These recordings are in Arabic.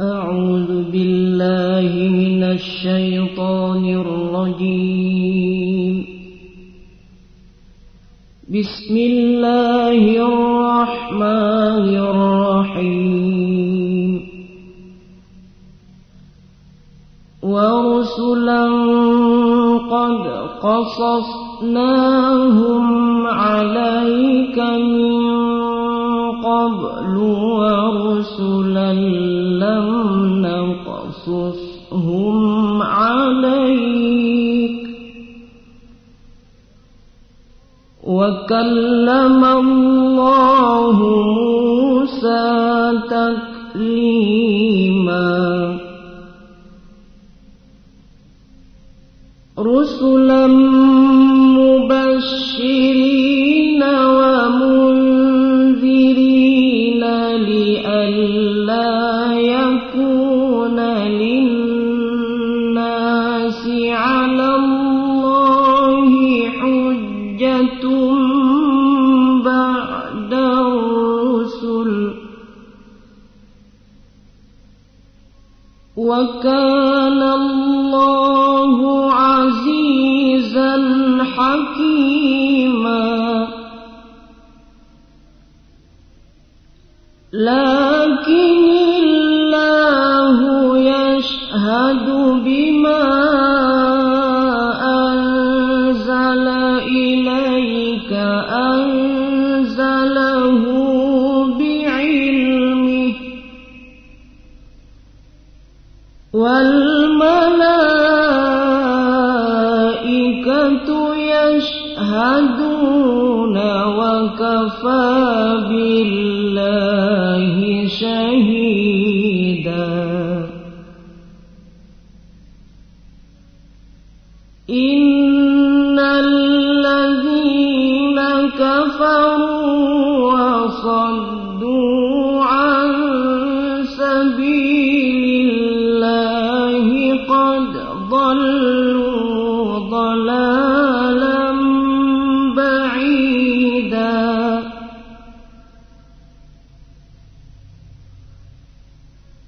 أعوذ بالله من الشيطان الرجيم. بسم الله الرحمن الرحيم. ورسلا قد قصصناهم عليك من قبل ورسلا لم وكلم الله موسى تكليما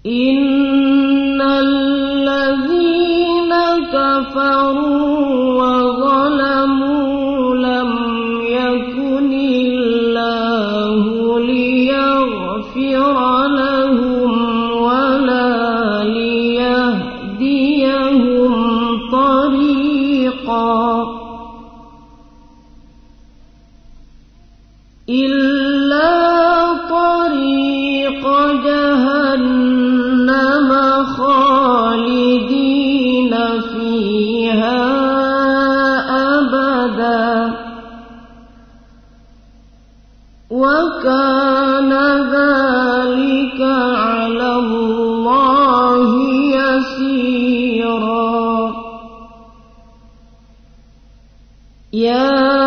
إن الذين كفروا يا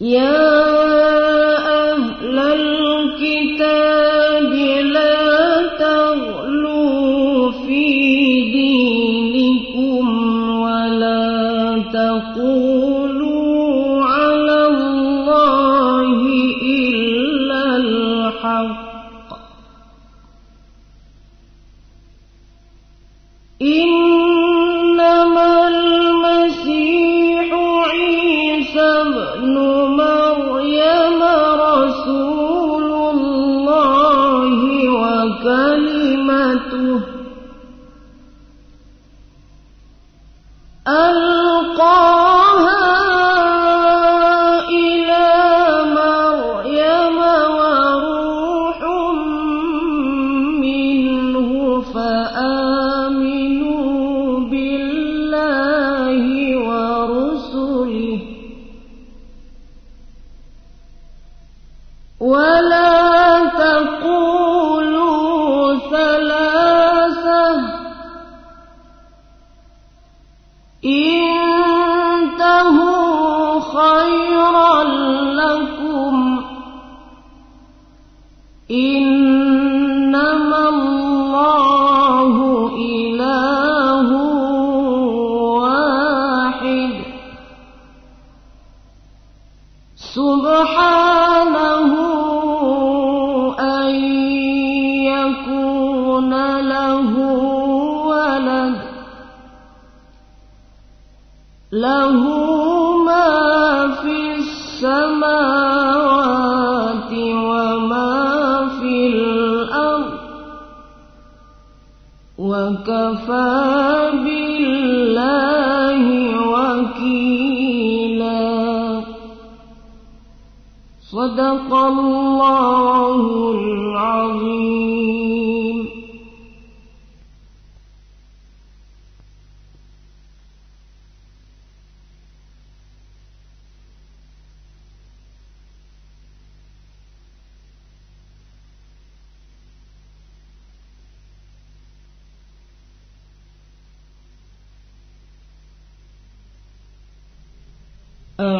يا أهل الكتاب لا تغلوا في دينكم ولا تقولوا آمنوا السماوات وما في الأرض وكفى بالله وكيلا. صدق الله العظيم.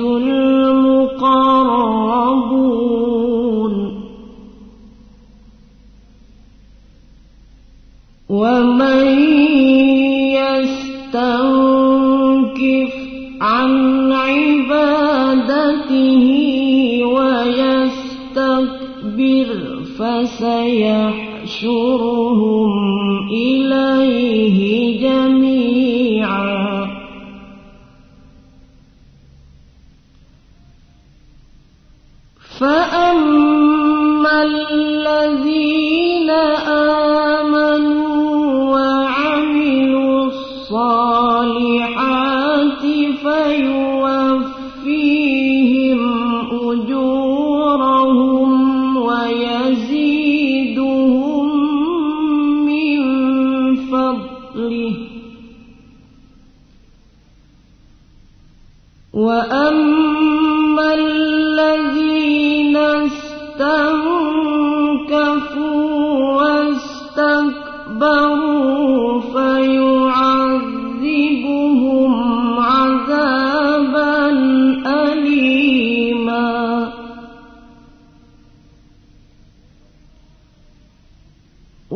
المقربون. ومن يستنكف عن عبادته ويستكبر فسيحشرهم إليه جميعا.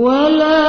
ولا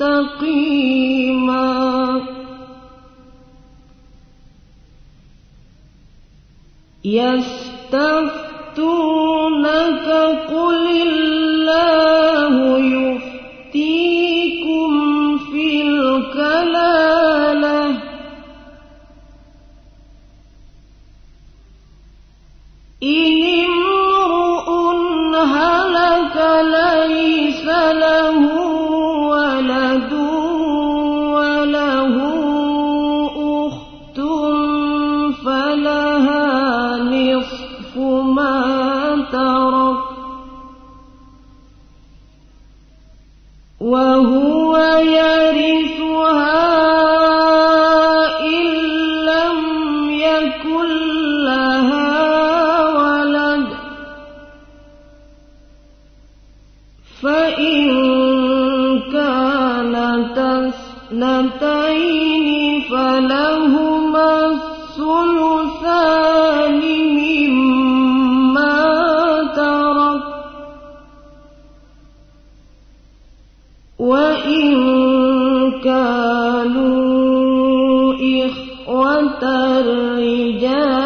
مستقيما. يستفتونك قل يكن لها ولد. فإن كانت اثنتين فلهما الثلثان مما ترك. وإن كانوا إخوة يا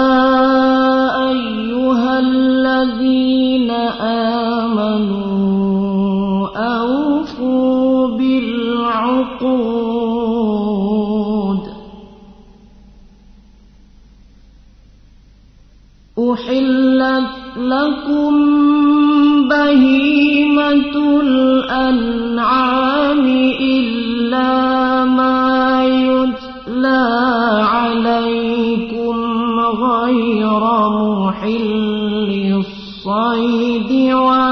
لكم بهيمة الأنعام إلا ما يتلى عليكم غير محل الصيد وعليكم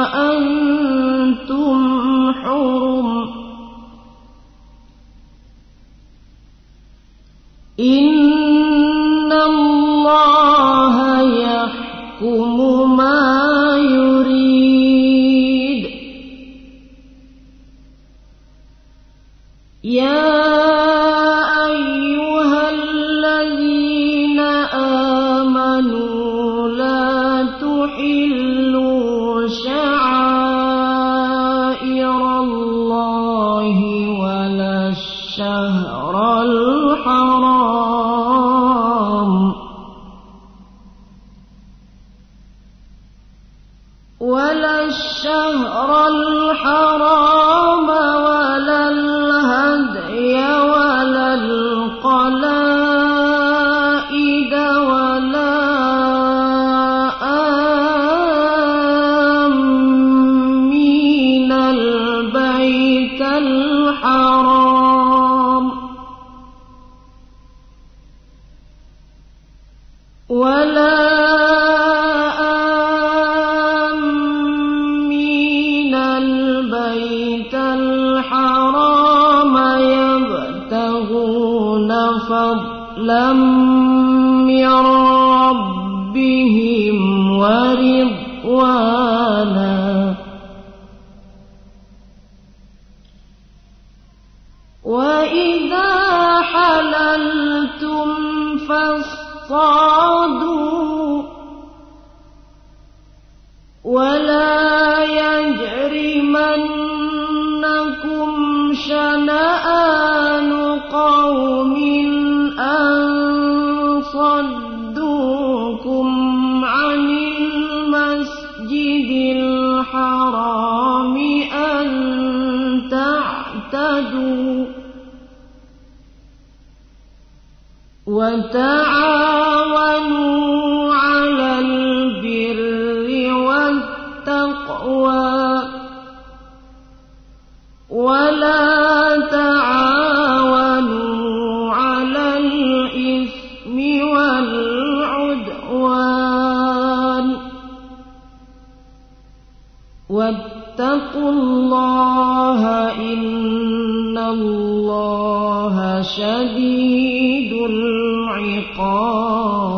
إن الله شديد العقاب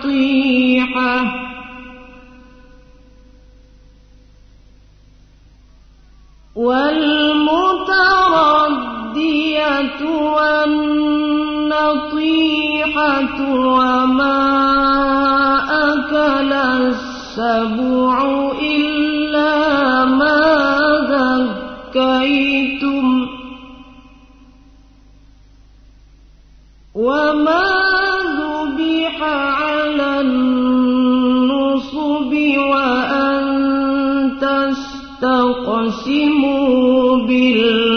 والنطيحة والمتردية والنطيحة وما أكل السبع تستقسموا بالأزلام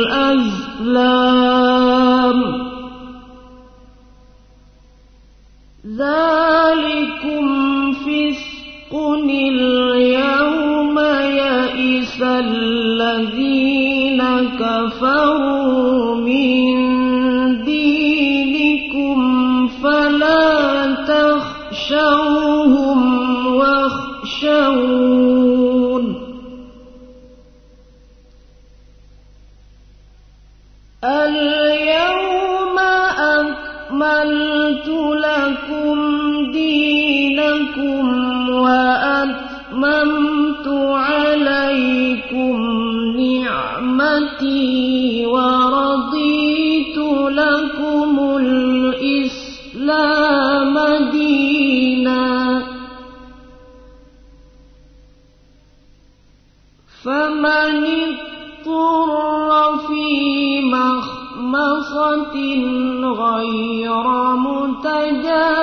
ذلكم فسق اليوم يئس الذين عليكم نعمتي ورضيت لكم الإسلام دينا. فمن اضطر في مخمصة غير متجانف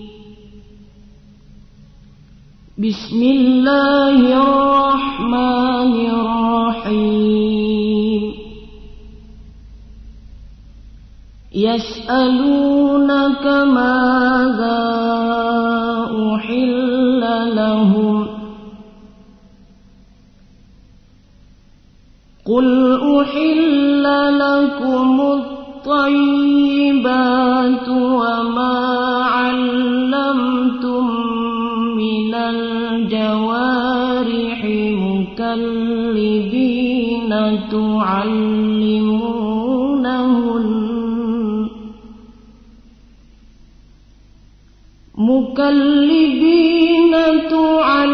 بسم الله الرحمن الرحيم يسألونك ماذا أحل لهم قل أحل لكم الطيبات وما الجوارح مكلبين تعلمونهن. مكلبين تعلمونهن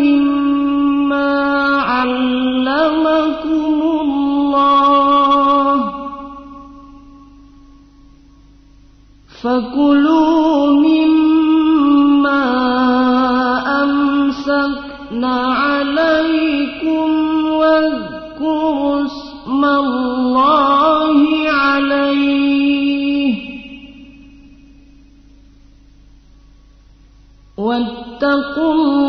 مما علمكم الله. فكلوا مما واتقوا الله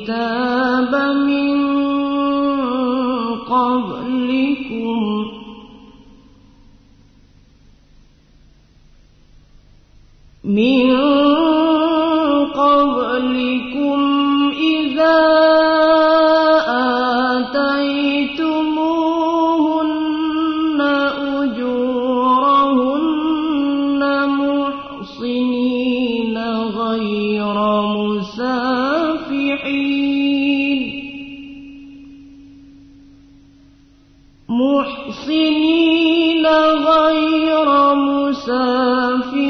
الكتاب من قبلكم. من قبلكم إذا آتيتموهن أجورهن محصنين غير مسافرين. مصلحين محسنين غير مسافرين.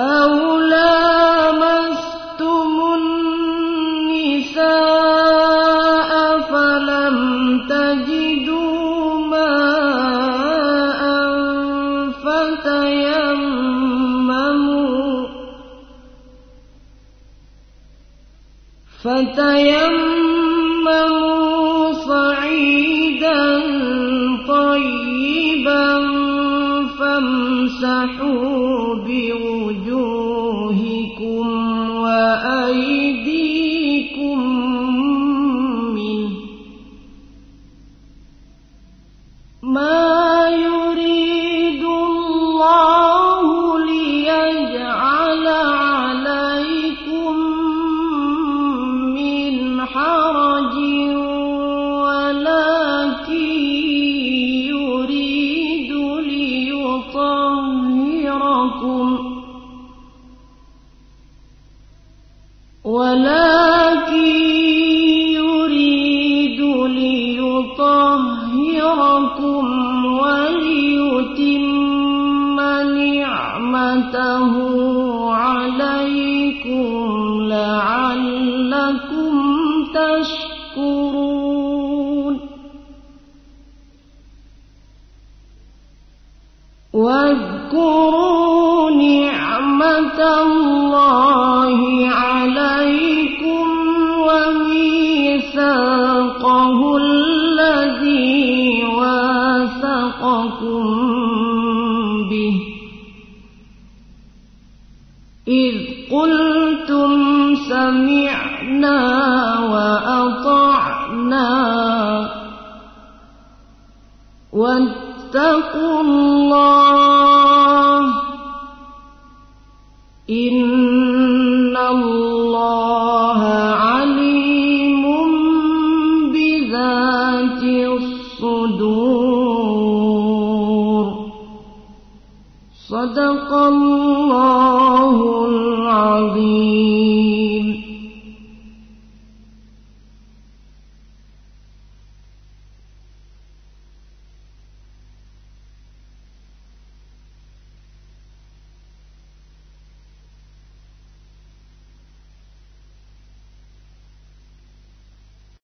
Oh. حرج إذ قلتم سمعنا وأطعنا واتقوا الله إن الله عليم بذات الصدور. صدق الله